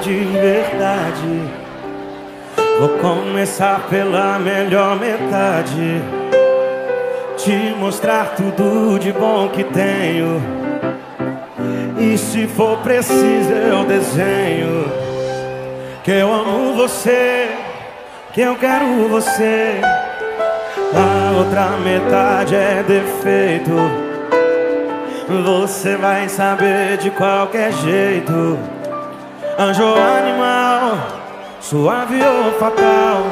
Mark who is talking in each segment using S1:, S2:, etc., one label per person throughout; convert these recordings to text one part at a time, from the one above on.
S1: de verdade. Vou começar pela melhor metade. Te mostrar tudo de bom que tenho. E se for preciso, eu desenho. Que eu amo você, que eu quero você. A outra metade é defeito. Você vai saber de qualquer jeito. Anjo animal, suave ou fatal.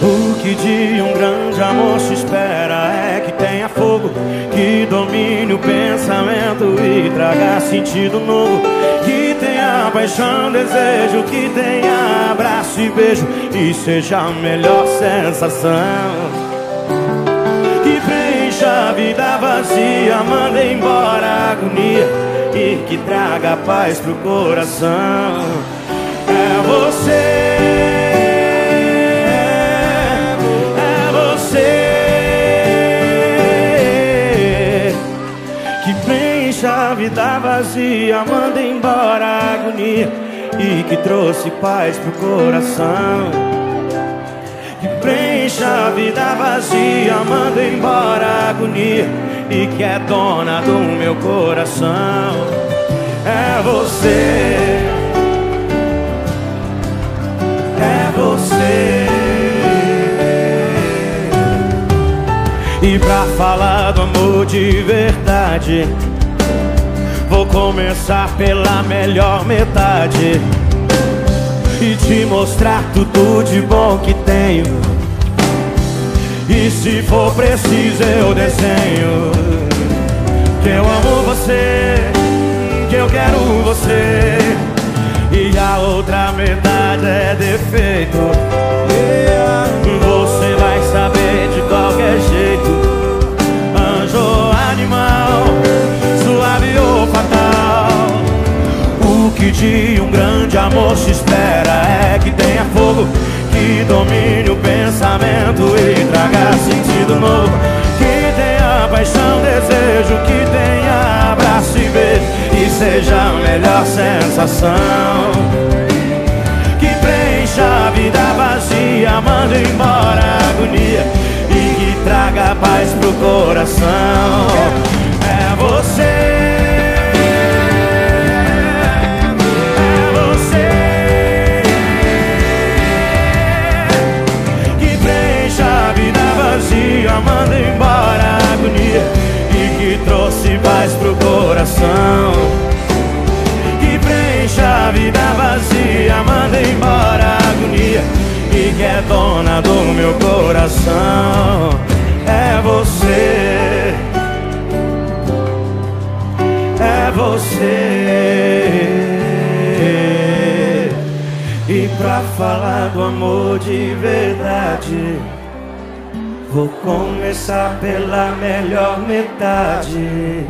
S1: O que de um grande amor se espera é que tenha fogo, que domine o pensamento e traga sentido novo. Que tenha paixão, desejo, que tenha abraço e beijo e seja a melhor sensação. Que vida vazia, manda embora a agonia e que traga paz pro coração. É você. deixa a vida vazia, manda embora a agonia e que trouxe paz pro coração. Que preencha a vida vazia, manda embora a agonia e que é dona do meu coração. É você. É você. E pra falar do amor de verdade Vou começar pela melhor metade E te mostrar tudo de bom que tenho. E se for preciso eu desenho. Que eu amo você Que eu quero você. E a outra metade é defeito amor se espera é que tenha fogo, que domine o pensamento e traga sentido novo. Que tenha paixão, desejo, que tenha abraço e beijo e seja a melhor sensação. Que preencha a vida vazia, manda embora a agonia e que traga paz pro coração. Manda embora a agonia e que trouxe paz pro coração. Que preencha a vida vazia, manda embora a agonia e que é dona do meu coração. É você, é você. E pra falar do amor de verdade. Vou começar pela melhor metade.